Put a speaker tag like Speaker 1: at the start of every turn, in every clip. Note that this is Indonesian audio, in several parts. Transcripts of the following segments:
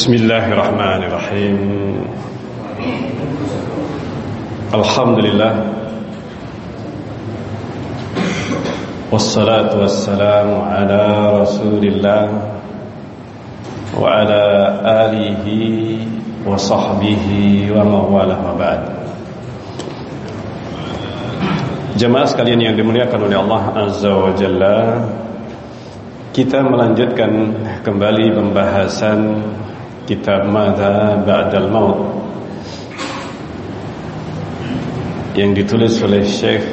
Speaker 1: بسم الله الرحمن الرحيم الحمد لله والصلاة والسلام على رسول الله وعلى آله وصحبه ومن والاه وبعد Jemaah sekalian yang dimuliakan oleh Allah Azza wa Jalla Kita melanjutkan kembali pembahasan kitab Mada Ba'dal Maut yang ditulis oleh Syekh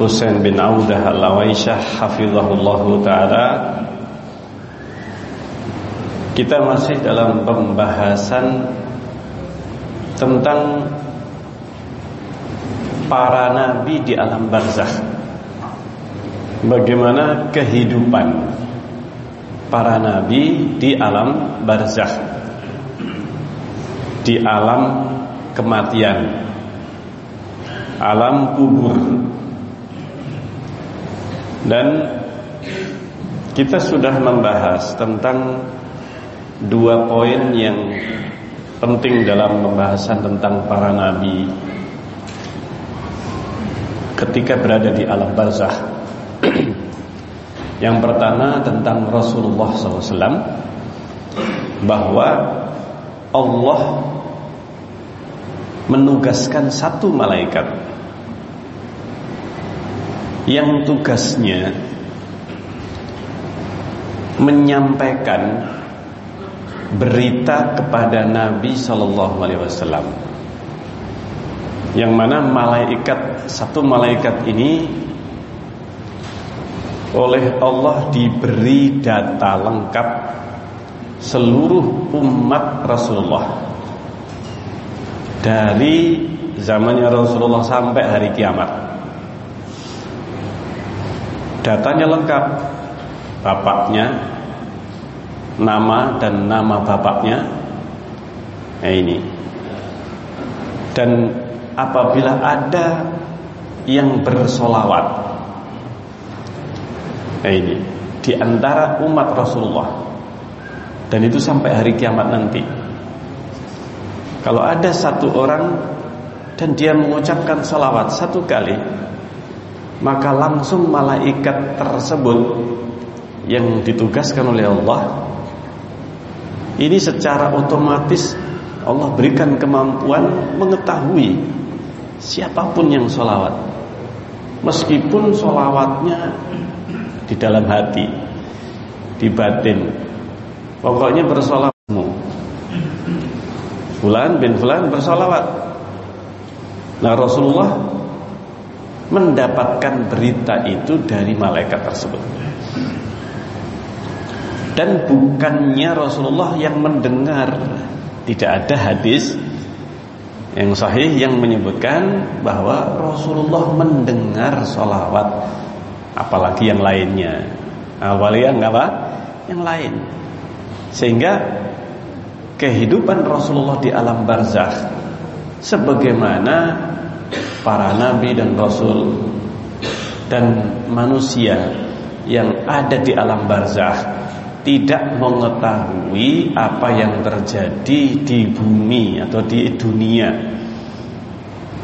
Speaker 1: Husain bin Audah Al-Awaisyah hafizahullahu taala. Kita masih dalam pembahasan tentang para nabi di alam barzakh. Bagaimana kehidupan para nabi di alam barzakh. Di alam kematian. Alam kubur. Dan kita sudah membahas tentang dua poin yang penting dalam pembahasan tentang para nabi ketika berada di alam barzakh. Yang pertama tentang Rasulullah SAW bahwa Allah menugaskan satu malaikat. Yang tugasnya menyampaikan berita kepada Nabi Shallallahu Alaihi Wasallam. Yang mana malaikat satu malaikat ini oleh Allah diberi data lengkap seluruh umat Rasulullah. Dari zamannya Rasulullah sampai hari kiamat. Datanya lengkap. Bapaknya nama dan nama bapaknya. Nah ini. Dan apabila ada yang bersolawat nah ini. Di antara umat Rasulullah. Dan itu sampai hari kiamat nanti. Kalau ada satu orang dan dia mengucapkan salawat satu kali maka langsung malaikat tersebut yang ditugaskan oleh Allah ini secara otomatis Allah berikan kemampuan mengetahui siapa pun yang sholawat meskipun sholawatnya di dalam hati di batin. Pokoknya bersolawatmu. Fulan bin Fulan bersolawat. Nah Rasulullah mendapatkan berita itu dari malaikat tersebut. Dan bukannya Rasulullah yang mendengar. Tidak ada hadis yang sahih yang menyebutkan bahwa Rasulullah mendengar sholawat apalagi yang lainnya. Apalagi yang apa? Yang lain. Sehingga kehidupan Rasulullah di alam barzakh sebagaimana para nabi dan rasul dan manusia yang ada di alam barzakh tidak mengetahui apa yang terjadi di bumi atau di dunia.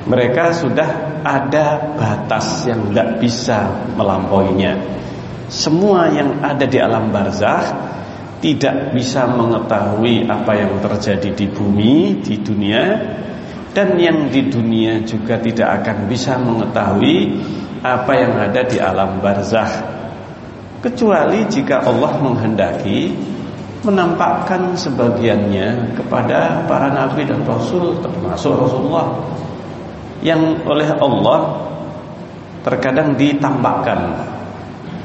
Speaker 1: Mereka sudah ada batas yang tidak bisa melampauinya. Semua yang ada di alam barzakh tidak bisa mengetahui apa yang terjadi di bumi, di dunia, dan yang di dunia juga tidak akan bisa mengetahui apa yang ada di alam barzakh kecuali jika Allah menghendaki menampakkan sebagiannya kepada para nabi dan rasul termasuk Rasulullah yang oleh Allah terkadang ditampakkan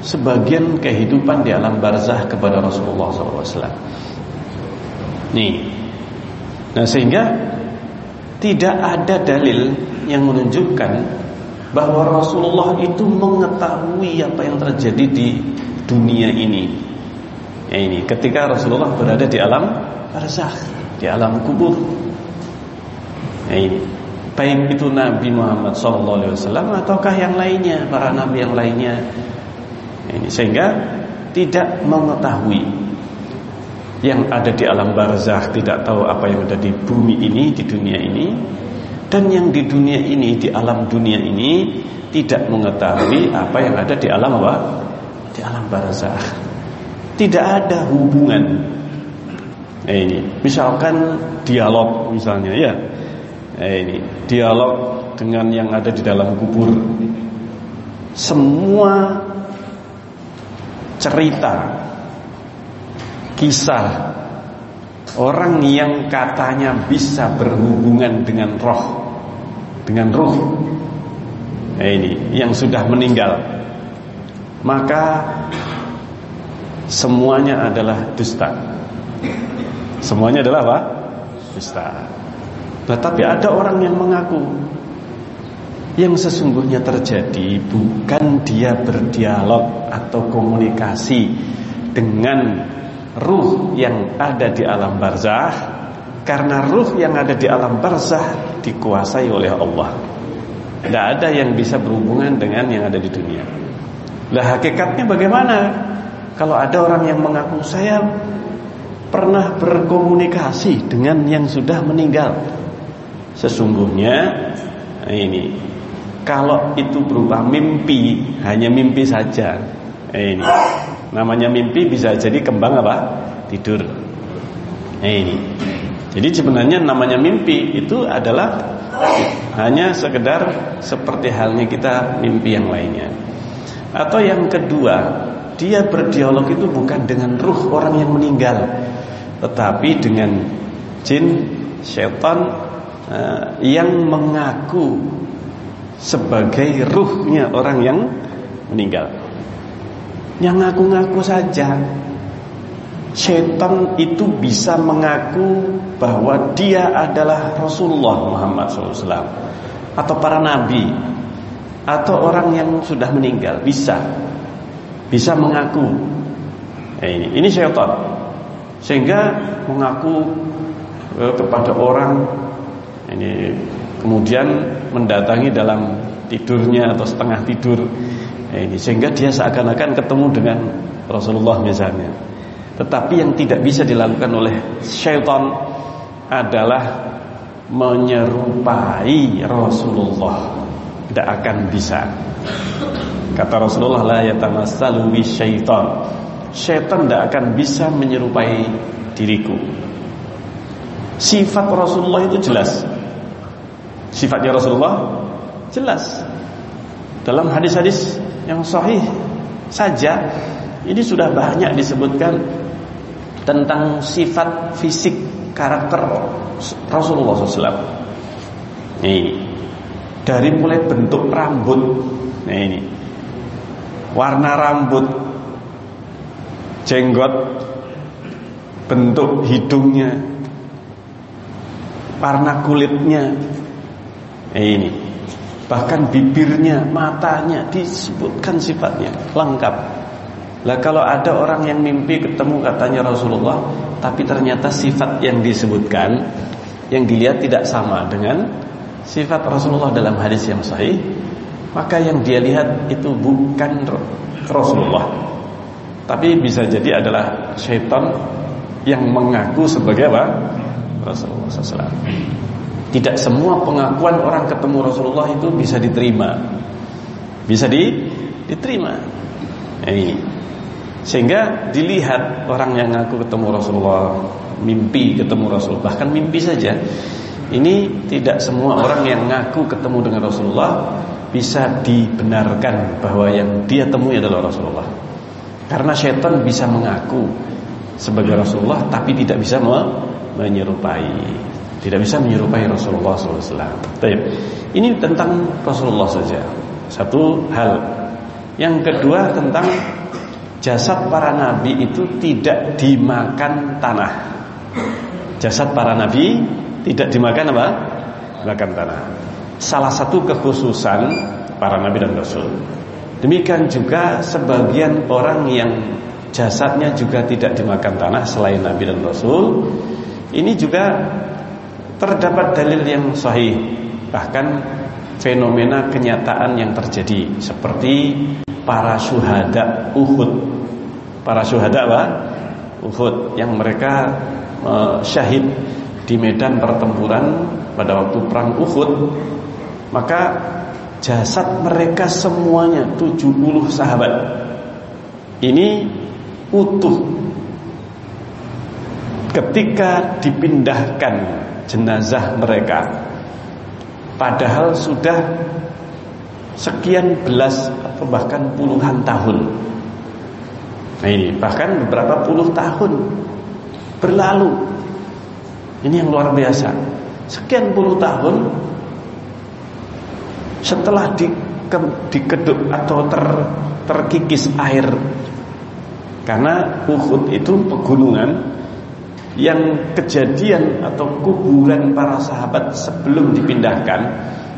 Speaker 1: sebagian kehidupan di alam barzah kepada Rasulullah SAW. Nih, nah sehingga tidak ada dalil yang menunjukkan bahwa Rasulullah itu mengetahui apa yang terjadi di dunia ini. Ya ini ketika Rasulullah berada di alam barzakh, di alam kubur. Ya ini baik itu Nabi Muhammad SAW ataukah yang lainnya, para nabi yang lainnya. Ya ini sehingga tidak mengetahui. yang ada di alam barzakh tidak tahu apa yang ada di bumi ini, di dunia ini, dan yang di dunia ini, di alam dunia ini tidak mengetahui apa yang ada di alam apa? Di alam barzakh. Tidak ada hubungan. Nah, ini, misalkan dialog misalnya ya. Ini, dialog dengan yang ada di dalam kubur. Semua cerita kisah orang yang katanya bisa berhubungan dengan roh dengan roh nah ini yang sudah meninggal. Maka semuanya adalah dusta. Semuanya adalah apa? Dusta tetapi ada orang yang mengaku yang sesungguhnya terjadi bukan dia berdialog atau komunikasi dengan ruh yang ada di alam barzah karena ruh yang ada di alam barzah dikuasai oleh Allah. Tidak ada yang bisa berhubungan dengan yang ada di dunia. Lah hakikatnya bagaimana? Kalau ada orang yang mengaku saya pernah berkomunikasi dengan yang sudah meninggal. Sesungguhnya ini kalau itu berupa mimpi, hanya mimpi saja. Ini Namanya mimpi bisa jadi kembang apa? Tidur. Ini. Jadi sebenarnya namanya mimpi itu adalah hanya sekedar seperti halnya kita mimpi yang lainnya. Atau yang kedua, dia berdialog itu bukan dengan ruh orang yang meninggal, tetapi dengan jin, setan yang mengaku sebagai ruhnya orang yang meninggal. Yang ngaku-ngaku saja. Setan itu bisa mengaku bahwa dia adalah Rasulullah Muhammad SAW Atau para nabi Atau orang yang sudah meninggal. Bisa. Bisa mengaku. Nah, ini, ini setan. Sehingga mengaku eh, kepada orang ini Kemudian mendatangi dalam tidurnya atau setengah tidur Ya, ini sehingga dia seakan-akan ketemu dengan Rasulullah misalnya. Tetapi yang tidak bisa dilakukan oleh syaitan adalah menyerupai Rasulullah. Tidak akan bisa. Kata Rasulullah la yatamassalu syaitan. Syaitan tidak akan bisa menyerupai diriku. Sifat Rasulullah itu jelas. Sifatnya Rasulullah jelas. Dalam hadis-hadis yang sahih saja ini sudah banyak disebutkan tentang sifat fisik karakter Rasulullah SAW. Ini dari mulai bentuk rambut, nah ini warna rambut, jenggot, bentuk hidungnya, warna kulitnya, ini Bahkan bibirnya, matanya disebutkan sifatnya lengkap. Lah kalau ada orang yang mimpi ketemu katanya Rasulullah, tapi ternyata sifat yang disebutkan yang dilihat tidak sama dengan sifat Rasulullah dalam hadis yang sahih, maka yang dia lihat itu bukan Rasulullah. Tapi bisa jadi adalah syaitan yang mengaku sebagai apa? Rasulullah SAW. Tidak semua pengakuan orang ketemu Rasulullah itu bisa diterima. Bisa di, diterima. Ini. Sehingga dilihat orang yang ngaku ketemu Rasulullah, mimpi ketemu Rasul, bahkan mimpi saja. Ini tidak semua orang yang ngaku ketemu dengan Rasulullah bisa dibenarkan bahwa yang dia temui adalah Rasulullah. Karena setan bisa mengaku sebagai Rasulullah tapi tidak bisa menyerupai. Tidak bisa menyerupai Rasulullah SAW. Baik. Ini tentang Rasulullah saja. Satu hal. Yang kedua tentang jasad para nabi itu tidak dimakan tanah. Jasad para nabi tidak dimakan apa? Dimakan tanah. Salah satu kekhususan para nabi dan rasul. Demikian juga sebagian orang yang jasadnya juga tidak dimakan tanah selain nabi dan rasul. Ini juga terdapat dalil yang sahih bahkan fenomena kenyataan yang terjadi seperti para syuhada Uhud para syuhada apa? Uhud yang mereka uh, syahid di medan pertempuran pada waktu perang Uhud maka jasad mereka semuanya 70 sahabat ini utuh ketika dipindahkan jenazah mereka. Padahal sudah sekian belas atau bahkan puluhan tahun. Nah ini bahkan beberapa puluh tahun berlalu. Ini yang luar biasa. Sekian puluh tahun setelah di, ke, dikeduk atau ter, terkikis air. Karena Uhud itu pegunungan yang kejadian atau kuburan para sahabat sebelum dipindahkan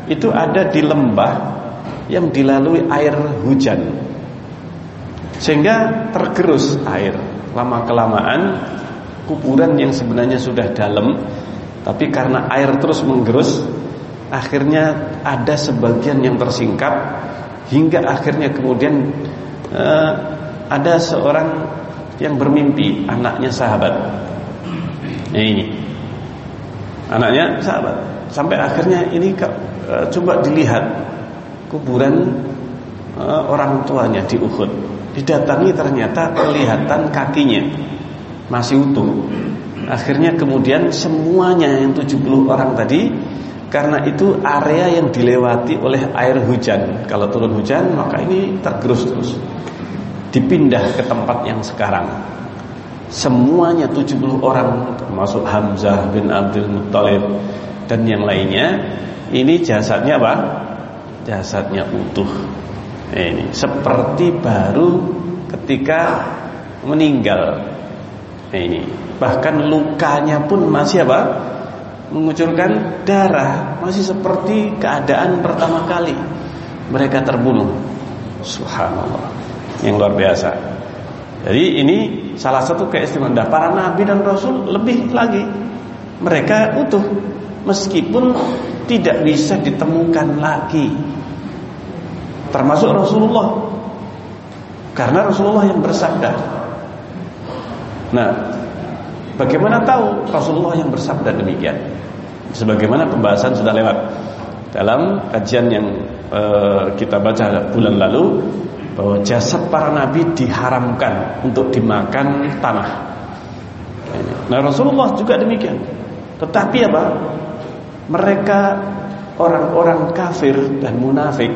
Speaker 1: itu ada di lembah yang dilalui air hujan. Sehingga tergerus air. Lama kelamaan kuburan yang sebenarnya sudah dalam tapi karena air terus menggerus akhirnya ada sebagian yang tersingkap hingga akhirnya kemudian uh, ada seorang yang bermimpi anaknya sahabat Ya ini. Anaknya sahabat. Sampai akhirnya ini uh, coba dilihat kuburan uh, orang tuanya di Uhud. Didatangi ternyata kelihatan kakinya masih utuh. Akhirnya kemudian semuanya yang 70 orang tadi karena itu area yang dilewati oleh air hujan. Kalau turun hujan maka ini tergerus terus. Dipindah ke tempat yang sekarang semuanya 70 orang termasuk Hamzah bin Abdul Muttalib dan yang lainnya. Ini jasadnya apa? jasadnya utuh. Ini seperti baru ketika meninggal. Ini. Bahkan lukanya pun masih apa? mengucurkan darah. Masih seperti keadaan pertama kali mereka terbunuh. Subhanallah. Yang luar biasa. Jadi ini salah satu keistimewaan para nabi dan rasul lebih lagi. Mereka utuh meskipun tidak bisa ditemukan lagi. Termasuk Rasulullah. Karena Rasulullah yang bersabda. Nah bagaimana tahu Rasulullah yang bersabda demikian? Sebagaimana pembahasan sudah lewat. Dalam kajian yang uh, kita baca bulan lalu bahwa jasad para nabi diharamkan untuk dimakan tanah. Nah Rasulullah juga demikian. Tetapi apa? Mereka orang-orang kafir dan munafik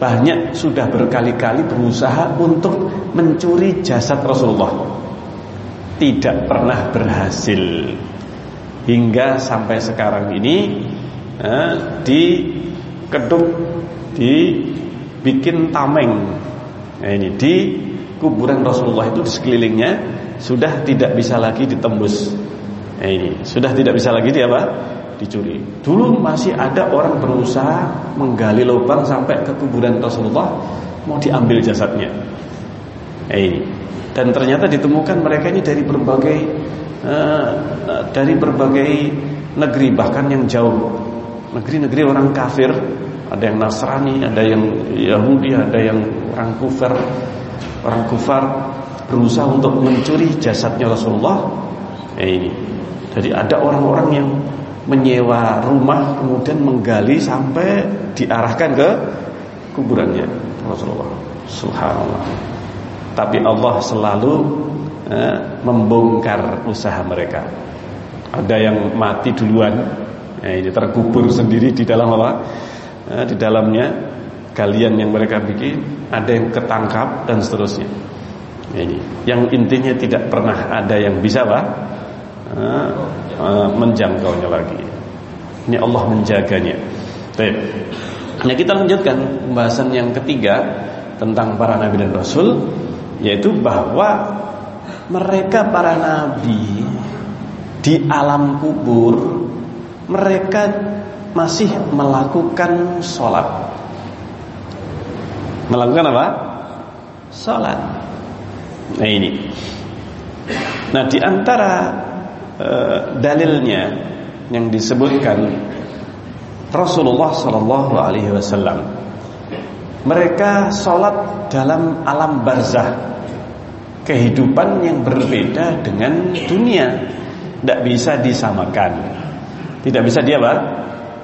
Speaker 1: banyak sudah berkali-kali berusaha untuk mencuri jasad Rasulullah. Tidak pernah berhasil. Hingga sampai sekarang ini eh, di dibikin tameng Nah ini di kuburan Rasulullah itu sekelilingnya sudah tidak bisa lagi ditembus. Nah ini sudah tidak bisa lagi dia apa? Dicuri. Dulu masih ada orang berusaha menggali lubang sampai ke kuburan Rasulullah mau diambil jasadnya. Nah ini dan ternyata ditemukan mereka ini dari berbagai uh, dari berbagai negeri bahkan yang jauh negeri-negeri orang kafir ada yang Nasrani, ada yang Yahudi, ada yang orang kufar, orang kufar berusaha untuk mencuri jasadnya Rasulullah. Eh, ini. Jadi ada orang-orang yang menyewa rumah kemudian menggali sampai diarahkan ke kuburannya Rasulullah. Subhanallah. Tapi Allah selalu eh, membongkar usaha mereka. Ada yang mati duluan, eh, ini terkubur sendiri di dalam apa? Eh, di dalamnya kalian yang mereka bikin ada yang ketangkap dan seterusnya. Ini. Yang intinya tidak pernah ada yang bisa pak uh, uh, menjangkaunya lagi. Ini Allah menjaganya. Baik. Nah kita lanjutkan pembahasan yang ketiga tentang para nabi dan rasul yaitu bahwa mereka para nabi di alam kubur mereka masih melakukan sholat Melakukan apa? Sholat Nah ini Nah di antara e, dalilnya yang disebutkan Rasulullah Shallallahu Alaihi Wasallam mereka sholat dalam alam barzah kehidupan yang berbeda dengan dunia. Tidak bisa disamakan. Tidak bisa dia apa?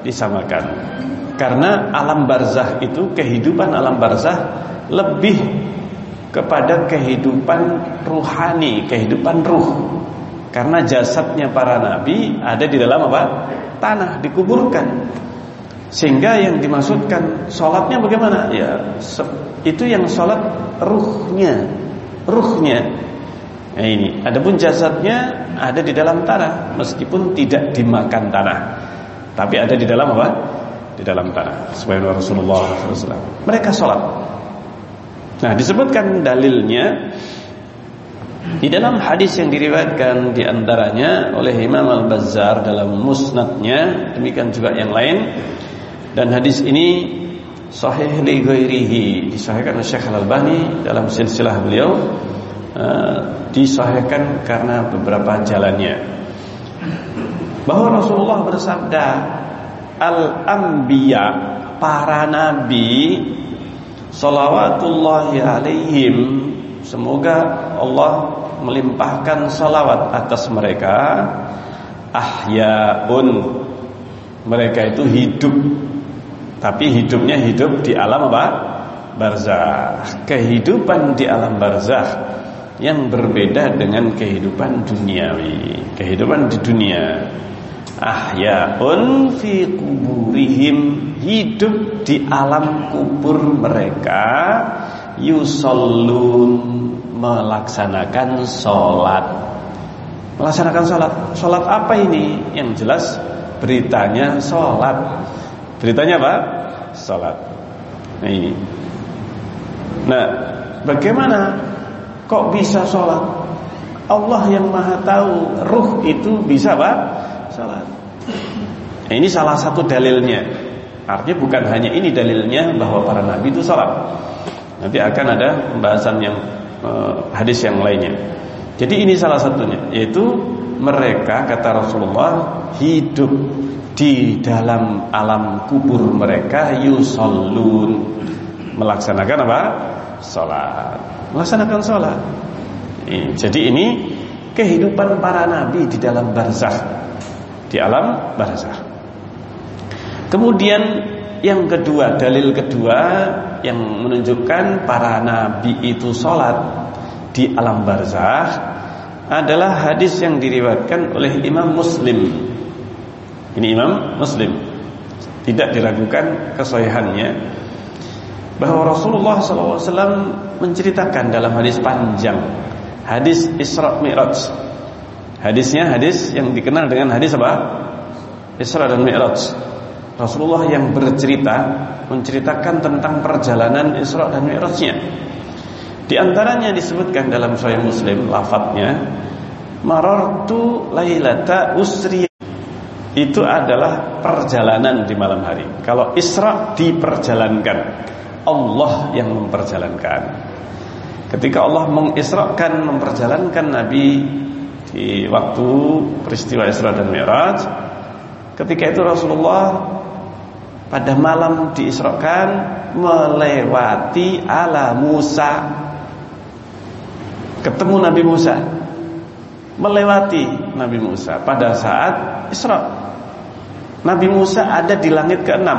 Speaker 1: Disamakan. Karena alam barzah itu kehidupan alam barzah lebih kepada kehidupan ruhani, kehidupan ruh. Karena jasadnya para nabi ada di dalam apa? Tanah dikuburkan. Sehingga yang dimaksudkan sholatnya bagaimana? Ya, itu yang sholat ruhnya, ruhnya. Nah ini, adapun jasadnya ada di dalam tanah, meskipun tidak dimakan tanah, tapi ada di dalam apa? Di dalam tanah. Subhanallah Rasulullah SAW. Mereka sholat. Nah, disebutkan dalilnya di dalam hadis yang diriwayatkan di antaranya oleh Imam Al-Bazzar dalam musnadnya, demikian juga yang lain dan hadis ini sahih li ghairihi disahihkan oleh Syekh Al-Albani dalam silsilah beliau uh, disahihkan karena beberapa jalannya bahwa Rasulullah bersabda al-anbiya para nabi salawatullahi alaihim semoga Allah melimpahkan salawat atas mereka ahyaun mereka itu hidup tapi hidupnya hidup di alam apa? Barzah. Kehidupan di alam barzah yang berbeda dengan kehidupan duniawi. Kehidupan di dunia. Ahyaun fi kuburihim hidup di alam kubur mereka yusallun melaksanakan sholat melaksanakan sholat sholat apa ini yang jelas beritanya sholat Beritanya apa? Salat. Nah ini. Nah, bagaimana kok bisa sholat? Allah yang maha tahu ruh itu bisa apa? Salat. Nah, ini salah satu dalilnya. Artinya bukan hanya ini dalilnya bahwa para nabi itu sholat. Nanti akan ada pembahasan yang uh, hadis yang lainnya. Jadi ini salah satunya, yaitu mereka kata Rasulullah hidup di dalam alam kubur mereka yusallun melaksanakan apa? Salat. Melaksanakan salat. Jadi ini kehidupan para nabi di dalam barzakh. Di alam barzakh. Kemudian yang kedua, dalil kedua yang menunjukkan para nabi itu salat di alam barzakh adalah hadis yang diriwayatkan oleh Imam Muslim. Ini Imam Muslim. Tidak diragukan kesahihannya Bahwa Rasulullah SAW menceritakan dalam hadis panjang Hadis Isra Mi'raj. Hadisnya hadis yang dikenal dengan hadis apa? Isra dan Mi'raj Rasulullah yang bercerita Menceritakan tentang perjalanan Isra dan Mi'rajnya Di antaranya disebutkan dalam Sahih Muslim Lafadznya Marartu lailata usri itu adalah perjalanan di malam hari. Kalau Isra diperjalankan, Allah yang memperjalankan. Ketika Allah mengisrakan memperjalankan Nabi di waktu peristiwa Isra dan Mi'raj, ketika itu Rasulullah pada malam diisrakan melewati ala Musa. Ketemu Nabi Musa. Melewati Nabi Musa. Pada saat Isra. Nabi Musa ada di langit ke-6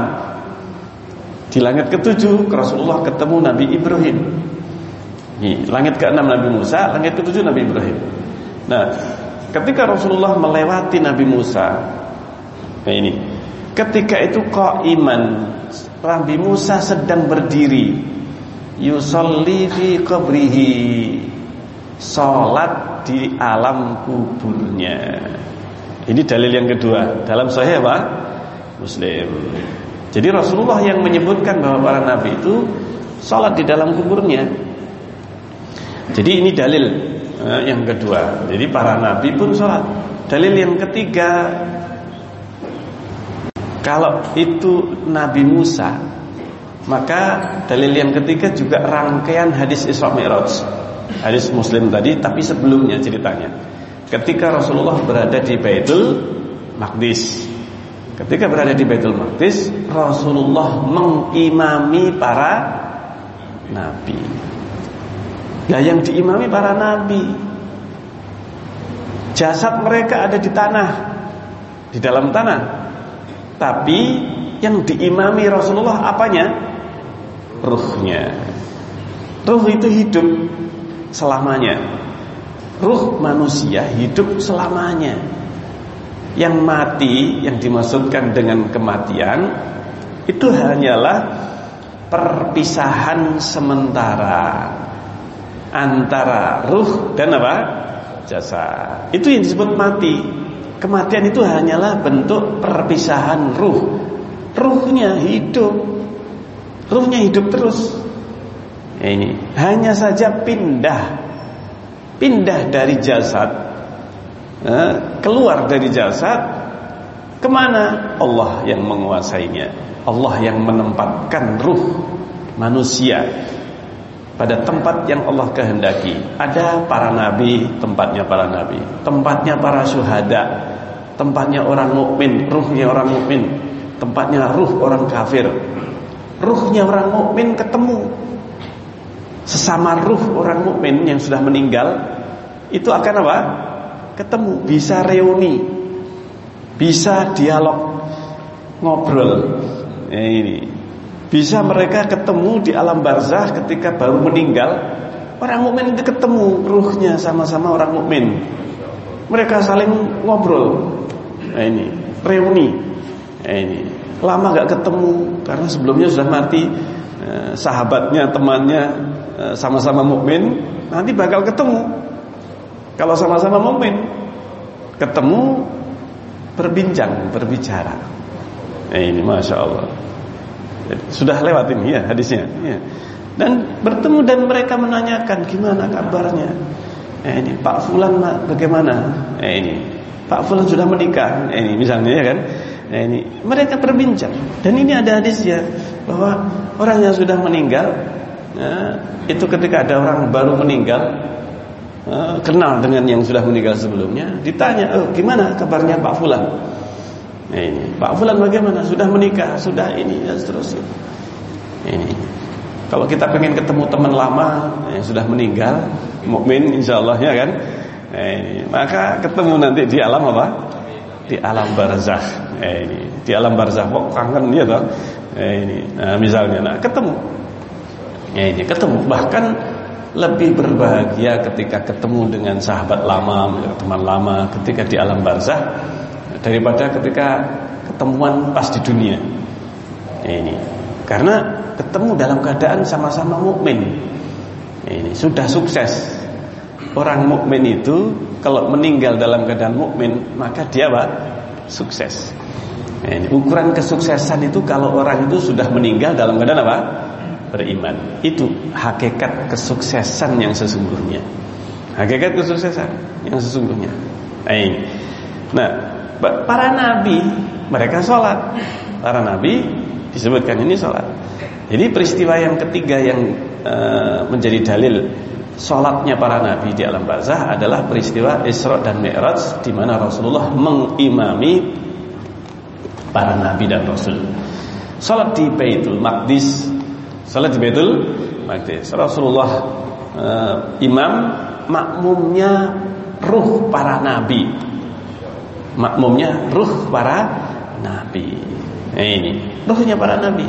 Speaker 1: Di langit ke-7 Rasulullah ketemu Nabi Ibrahim. Ini, Langit ke-6 Nabi Musa Langit ke-7 Nabi Ibrahim. Nah ketika Rasulullah melewati Nabi Musa. Nah ini Ketika itu iman Nabi Musa sedang berdiri Yusalli fi qabrihi Salat di alam kuburnya ini dalil yang kedua dalam Sahih apa? Muslim. Jadi Rasulullah yang menyebutkan bahwa para nabi itu sholat di dalam kuburnya. Jadi ini dalil eh, yang kedua. Jadi para nabi pun sholat. Dalil yang ketiga, kalau itu Nabi Musa, maka dalil yang ketiga juga rangkaian hadis Isra Mi'raj. Hadis Muslim tadi, tapi sebelumnya ceritanya ketika Rasulullah berada di Baitul Maqdis. Ketika berada di Baitul Maqdis, Rasulullah mengimami para nabi. Nah yang diimami para nabi Jasad mereka ada di tanah Di dalam tanah Tapi yang diimami Rasulullah apanya? Ruhnya Ruh itu hidup selamanya Ruh manusia hidup selamanya Yang mati Yang dimaksudkan dengan kematian Itu hanyalah Perpisahan sementara antara ruh dan apa? jasa. Itu yang disebut mati. Kematian itu hanyalah bentuk perpisahan ruh. Ruhnya hidup. Ruhnya hidup terus. Ini hanya saja pindah. Pindah dari jasad eh, keluar dari jasad ke mana? Allah yang menguasainya. Allah yang menempatkan ruh manusia pada tempat yang Allah kehendaki. Ada para nabi, tempatnya para nabi, tempatnya para syuhada, tempatnya orang mukmin, ruhnya orang mukmin, tempatnya ruh orang kafir. Ruhnya orang mukmin ketemu sesama ruh orang mukmin yang sudah meninggal itu akan apa? Ketemu, bisa reuni, bisa dialog, ngobrol. Nah, ini bisa mereka ketemu di alam barzah ketika baru meninggal. Orang mukmin itu ketemu ruhnya sama-sama orang mukmin. Mereka saling ngobrol. Nah ini, reuni. Nah ini, lama gak ketemu karena sebelumnya sudah mati eh, sahabatnya, temannya eh, sama-sama mukmin, nanti bakal ketemu. Kalau sama-sama mukmin, ketemu berbincang, berbicara. Nah ini, masya Allah. Sudah lewat ini ya hadisnya. Ya. Dan bertemu dan mereka menanyakan gimana kabarnya. Eh, ini Pak Fulan bagaimana? Eh, ini Pak Fulan sudah menikah. Eh, ini misalnya ya kan. Eh, ini mereka berbincang dan ini ada hadisnya bahwa orang yang sudah meninggal ya, itu ketika ada orang baru meninggal eh, kenal dengan yang sudah meninggal sebelumnya ditanya oh gimana kabarnya Pak Fulan Nah, ini Pak Fulan bagaimana? Sudah menikah, sudah ini dan seterusnya. Ini. Kalau kita pengen ketemu teman lama yang sudah meninggal, mukmin insyaallah ya kan? Ini. Maka ketemu nanti di alam apa? Di alam barzakh. Nah, ini. Di alam barzakh kok kangen ya toh? Nah, ini. Nah, misalnya nah ketemu. Ya ini ketemu bahkan lebih berbahagia ketika ketemu dengan sahabat lama, teman lama ketika di alam barzakh daripada ketika ketemuan pas di dunia. Ini karena ketemu dalam keadaan sama-sama mukmin. Ini sudah sukses. Orang mukmin itu kalau meninggal dalam keadaan mukmin, maka dia apa? Sukses. Ini ukuran kesuksesan itu kalau orang itu sudah meninggal dalam keadaan apa? Beriman. Itu hakikat kesuksesan yang sesungguhnya. Hakikat kesuksesan yang sesungguhnya. Nah, Para nabi mereka sholat Para nabi disebutkan ini sholat Jadi peristiwa yang ketiga yang e, menjadi dalil Sholatnya para nabi di alam barzah adalah peristiwa Isra dan Mi'raj di mana Rasulullah mengimami para nabi dan rasul. Sholat di Baitul Maqdis, sholat di Baitul Maqdis. Rasulullah e, imam makmumnya ruh para nabi makmumnya ruh para nabi. Ini ruhnya para nabi.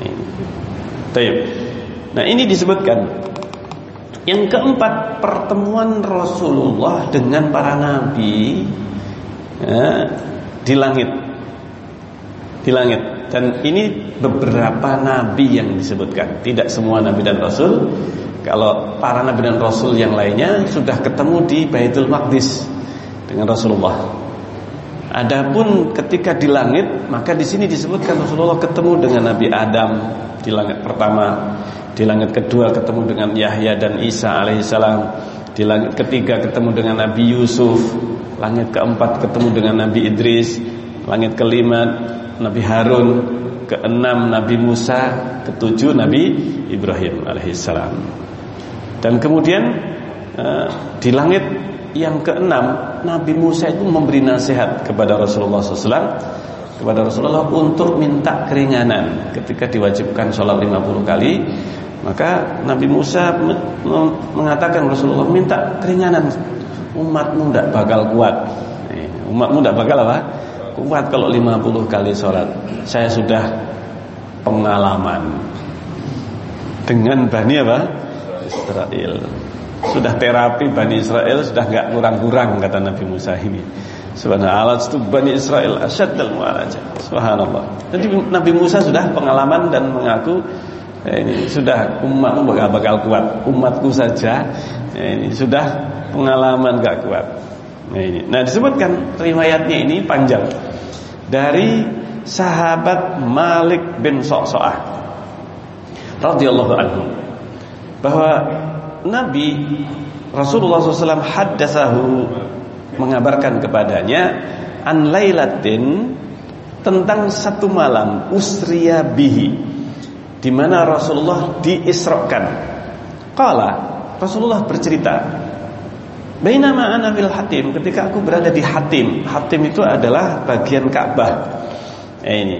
Speaker 1: Ini. Nah ini disebutkan yang keempat pertemuan Rasulullah dengan para nabi ya, di langit. Di langit. Dan ini beberapa nabi yang disebutkan. Tidak semua nabi dan rasul. Kalau para nabi dan rasul yang lainnya sudah ketemu di Baitul Maqdis dengan Rasulullah. Adapun ketika di langit, maka di sini disebutkan Rasulullah ketemu dengan Nabi Adam di langit pertama, di langit kedua ketemu dengan Yahya dan Isa alaihissalam, di langit ketiga ketemu dengan Nabi Yusuf, langit keempat ketemu dengan Nabi Idris, langit kelima Nabi Harun, keenam Nabi Musa, ketujuh Nabi Ibrahim alaihissalam. Dan kemudian eh, di langit yang keenam, Nabi Musa itu memberi nasihat kepada Rasulullah SAW kepada Rasulullah untuk minta keringanan ketika diwajibkan sholat 50 kali Maka Nabi Musa mengatakan Rasulullah minta keringanan umatmu tidak bakal kuat. Eh, umatmu tidak bakal apa? Kuat kalau 50 kali sholat. Saya sudah pengalaman dengan Bani apa? Israel. Sudah terapi Bani Israel sudah nggak kurang-kurang kata Nabi Musa ini. Subhanallah itu Bani Israel asyad dalam Subhanallah. Jadi Nabi Musa sudah pengalaman dan mengaku Eh, ini sudah umatmu bakal, bakal kuat. Umatku saja. Eh, ini sudah pengalaman gak kuat. Nah ini. Nah disebutkan riwayatnya ini panjang. Dari sahabat Malik bin Sa'sa'ah radhiyallahu anhu bahwa Nabi Rasulullah SAW haddasahu mengabarkan kepadanya an lailatin tentang satu malam usriya bihi di mana Rasulullah diisrokan. Kala Rasulullah bercerita, Bainama ana fil Hatim, ketika aku berada di Hatim. Hatim itu adalah bagian Ka'bah. Eh, ini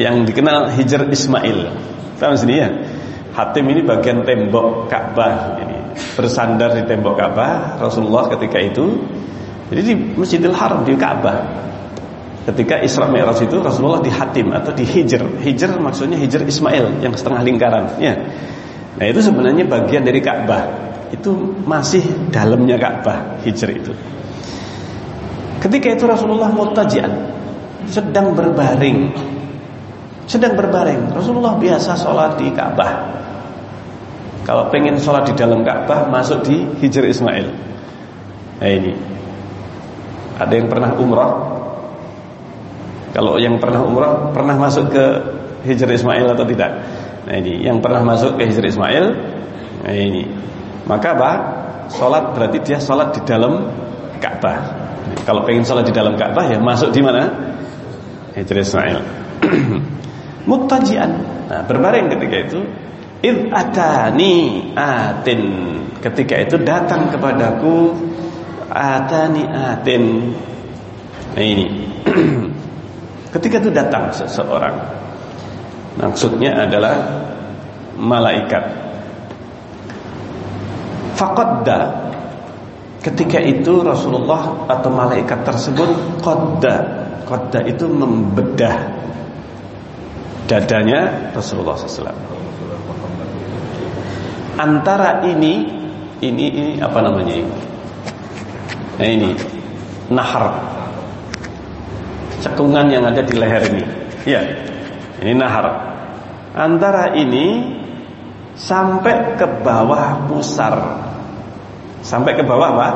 Speaker 1: yang dikenal Hijr Ismail. Tahu sini ya? Hatim ini bagian tembok Ka'bah ini bersandar di tembok Ka'bah Rasulullah ketika itu jadi di Masjidil Haram di Ka'bah Ketika Isra Mi'raj itu Rasulullah di Hatim atau di Hijr. Hijr maksudnya Hijr Ismail yang setengah lingkaran, ya. Nah, itu sebenarnya bagian dari Ka'bah. Itu masih dalamnya Ka'bah, Hijr itu. Ketika itu Rasulullah mutajian sedang berbaring. Sedang berbaring. Rasulullah biasa sholat di Ka'bah. Kalau pengen sholat di dalam Ka'bah masuk di Hijr Ismail. Nah ini. Ada yang pernah umrah kalau yang pernah umrah pernah masuk ke Hijr Ismail atau tidak? Nah ini yang pernah masuk ke Hijr Ismail. Nah ini. Maka apa? Salat berarti dia salat di dalam Ka'bah. Kalau pengen salat di dalam Ka'bah ya masuk di mana? Hijr Ismail. Muttajian. Nah, berbaring ketika itu id atani atin. Ketika itu datang kepadaku atani atin. Nah ini. Ketika itu datang seseorang. Maksudnya adalah Malaikat. Faqadda. Ketika itu Rasulullah atau malaikat tersebut Qadda. Qadda itu membedah Dadanya Rasulullah SAW Antara ini Ini, ini apa namanya Nah ini. Nahar cekungan yang ada di leher ini. Ya, ini nahar. Antara ini sampai ke bawah pusar. Sampai ke bawah apa?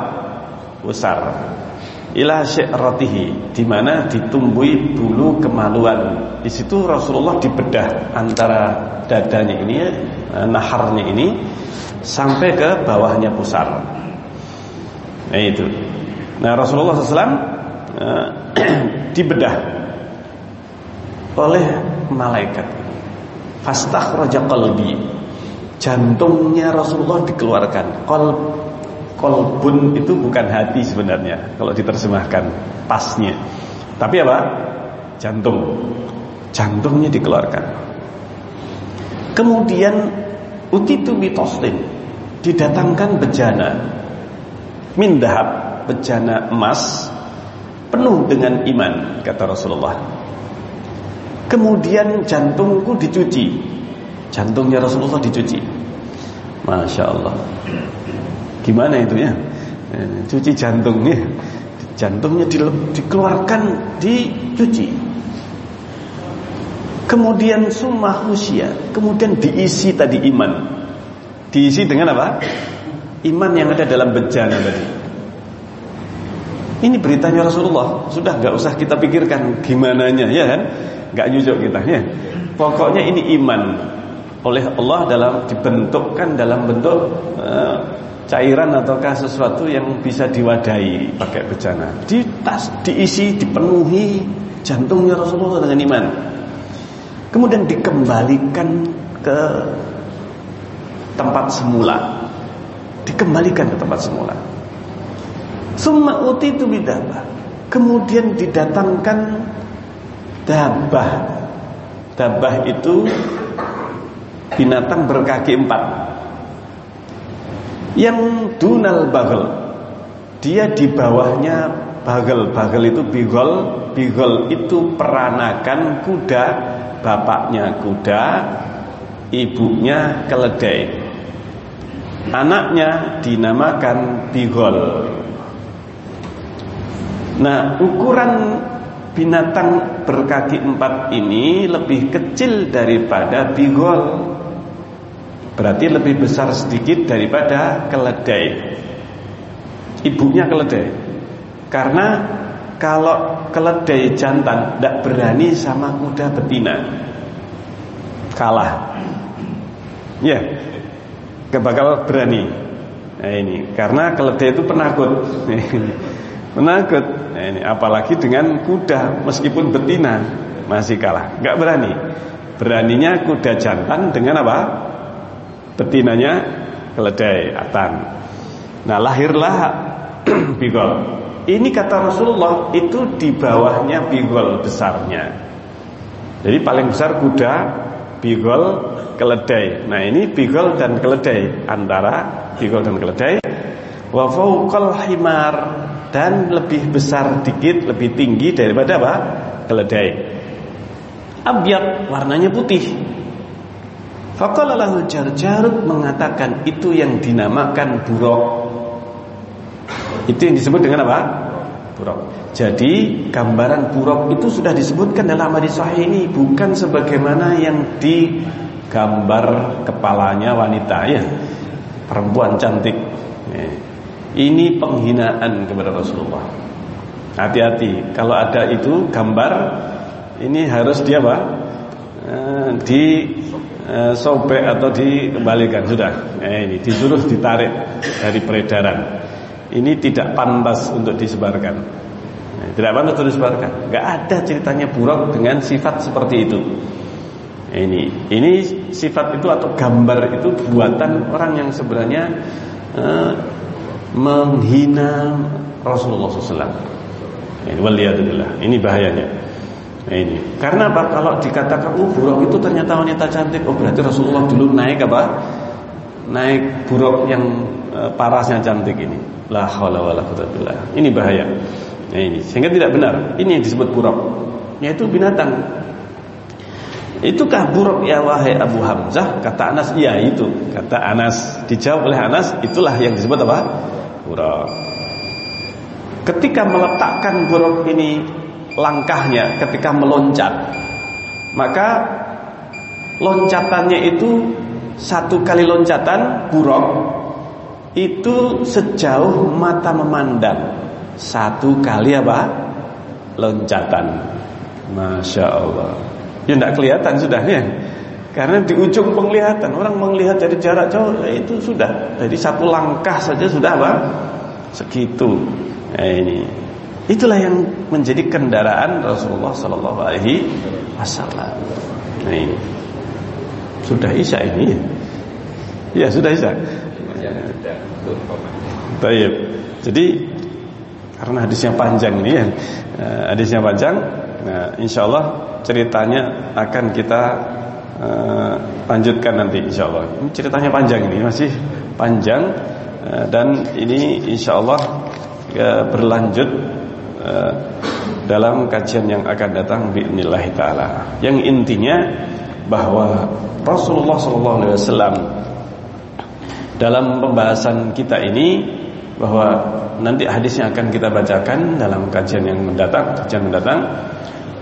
Speaker 1: Pusar. Ila syi'ratihi di mana ditumbuhi bulu kemaluan. Di situ Rasulullah dibedah antara dadanya ini eh, naharnya ini sampai ke bawahnya pusar. Nah itu. Nah Rasulullah SAW dibedah oleh malaikat. Fastakhraja qalbi. Jantungnya Rasulullah dikeluarkan. Qalb kolbun itu bukan hati sebenarnya kalau diterjemahkan pasnya. Tapi apa? Jantung. Jantungnya dikeluarkan. Kemudian utitu bitoslin didatangkan bejana mindahab bejana emas penuh dengan iman kata Rasulullah. Kemudian jantungku dicuci. Jantungnya Rasulullah dicuci. Masya Allah. Gimana itu ya? Eh, cuci jantungnya. Jantungnya di, dikeluarkan, dicuci. Kemudian summa usia. Kemudian diisi tadi iman. Diisi dengan apa? Iman yang ada dalam bejana tadi. Ini beritanya Rasulullah. Sudah nggak usah kita pikirkan gimana nya ya kan? Nggak nyujuk kita ya. Pokoknya ini iman oleh Allah dalam dibentukkan dalam bentuk uh, cairan ataukah sesuatu yang bisa diwadahi pakai bejana. Di tas diisi, dipenuhi jantungnya Rasulullah dengan iman. Kemudian dikembalikan ke tempat semula. Dikembalikan ke tempat semula. Summa itu bidabah. Kemudian didatangkan dabah. Dabah itu binatang berkaki empat. Yang dunal bagel dia di bawahnya bagel bagel itu bigol. Bigol itu peranakan kuda bapaknya kuda ibunya keledai. Anaknya dinamakan bigol nah ukuran binatang berkaki empat ini lebih kecil daripada bigol. Berarti lebih besar sedikit daripada keledai. Ibunya keledai. Karena kalau keledai jantan Tidak berani sama kuda betina. Kalah. Ya Gak bakal berani. Nah ini. Karena keledai itu penakut. Penakut nah, ini Apalagi dengan kuda Meskipun betina Masih kalah Gak berani Beraninya kuda jantan dengan apa? betinanya keledai atan. Nah lahirlah bigol. Ini kata Rasulullah itu di bawahnya bigol besarnya. Jadi paling besar kuda, bigol, keledai. Nah ini bigol dan keledai antara bigol dan keledai. Wa himar dan lebih besar dikit, lebih tinggi daripada apa? Keledai. Abyad warnanya putih. Faqala lahu Jarjarud mengatakan itu yang dinamakan buruk. Itu yang disebut dengan apa? Buruk. Jadi gambaran buruk itu sudah disebutkan dalam hadis sahih ini bukan sebagaimana yang digambar kepalanya wanita ya. Perempuan cantik. Ini penghinaan kepada Rasulullah. Hati-hati kalau ada itu gambar ini harus dia apa? Eh, di eh, sobek atau dikembalikan. Sudah. Eh, ini disuruh ditarik dari peredaran. Ini tidak pantas untuk disebarkan. Tidak pantas untuk disebarkan. Nggak ada ceritanya buruk dengan sifat seperti itu. Ini ini sifat itu atau gambar itu buatan orang yang sebenarnya menghina Rasulullah SAW ini ini bahayanya Nah ini. Karena apa? Kalau dikatakan oh buruk itu ternyata wanita cantik, oh berarti Rasulullah dulu naik apa? Naik buruk yang e, parasnya cantik ini. La haula wala quwwata Ini bahaya. Nah ini sehingga tidak benar. Ini yang disebut buruk. Yaitu binatang. Itukah buruk ya wahai Abu Hamzah? Kata Anas, iya itu. Kata Anas, dijawab oleh Anas, itulah yang disebut apa? Buruk. Ketika meletakkan buruk ini langkahnya ketika meloncat maka loncatannya itu satu kali loncatan buruk itu sejauh mata memandang. Satu kali apa? Loncatan. Masya Allah. Ya tidak kelihatan sudah ya karena di ujung penglihatan orang melihat dari jarak jauh ya itu sudah jadi satu langkah saja sudah apa segitu nah, ini Itulah yang menjadi kendaraan Rasulullah Sallallahu Alaihi Wasallam. Nah ini sudah isya ini, ya sudah isya. Baik. Jadi karena hadisnya panjang ini ya, eh, hadisnya panjang. Nah, insya Allah ceritanya akan kita uh, lanjutkan nanti insya Allah. Ini ceritanya panjang ini masih panjang uh, dan ini insya Allah uh, berlanjut Eh, dalam kajian yang akan datang biidznillah taala. Yang intinya bahwa Rasulullah wasallam dalam pembahasan kita ini bahwa nanti hadisnya akan kita bacakan dalam kajian yang mendatang, kajian mendatang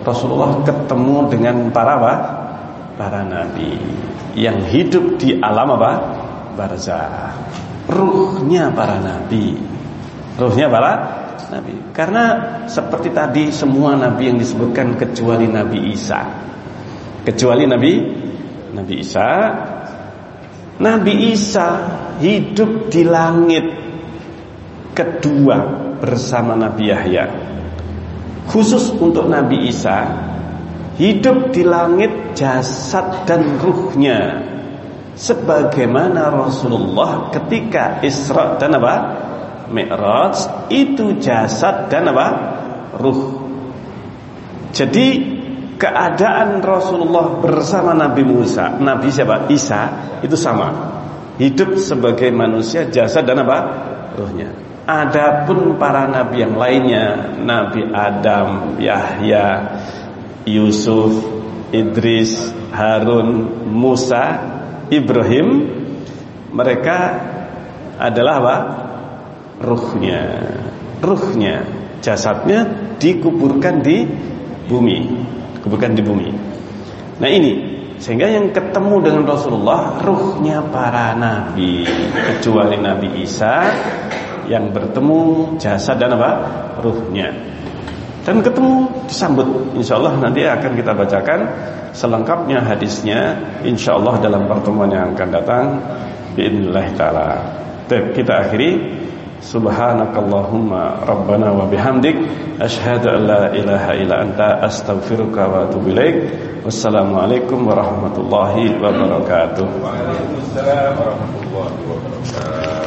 Speaker 1: Rasulullah ketemu dengan para apa? Para nabi yang hidup di alam apa? barzah. Ruhnya para nabi. Ruhnya para Nabi. Karena seperti tadi semua Nabi yang disebutkan kecuali Nabi Isa. Kecuali Nabi Nabi Isa. Nabi Isa hidup di langit kedua bersama Nabi Yahya. Khusus untuk Nabi Isa hidup di langit jasad dan ruhnya sebagaimana Rasulullah ketika Isra dan apa? Mi'raj itu jasad dan apa? ruh. Jadi keadaan Rasulullah bersama Nabi Musa, Nabi siapa? Isa itu sama. Hidup sebagai manusia, jasad dan apa? Ruhnya. Adapun para nabi yang lainnya, Nabi Adam, Yahya, Yusuf, Idris, Harun, Musa, Ibrahim, mereka adalah apa? Ruhnya, ruhnya, jasadnya dikuburkan di bumi. Bukan di bumi. Nah ini. Sehingga yang ketemu dengan Rasulullah ruhnya para nabi. Kecuali Nabi Isa yang bertemu jasad dan apa? Ruhnya dan ketemu disambut Insya Allah nanti akan kita bacakan selengkapnya hadisnya Insya Allah dalam pertemuan yang akan datang Bismillah taala kita akhiri Subhanakallahumma rabbana wa bihamdik asyhadu an la ilaha illa anta astaghfiruka wa atubu. Wassalamualaikum warahmatullahi wabarakatuh. Waalaikumsalam warahmatullahi wabarakatuh.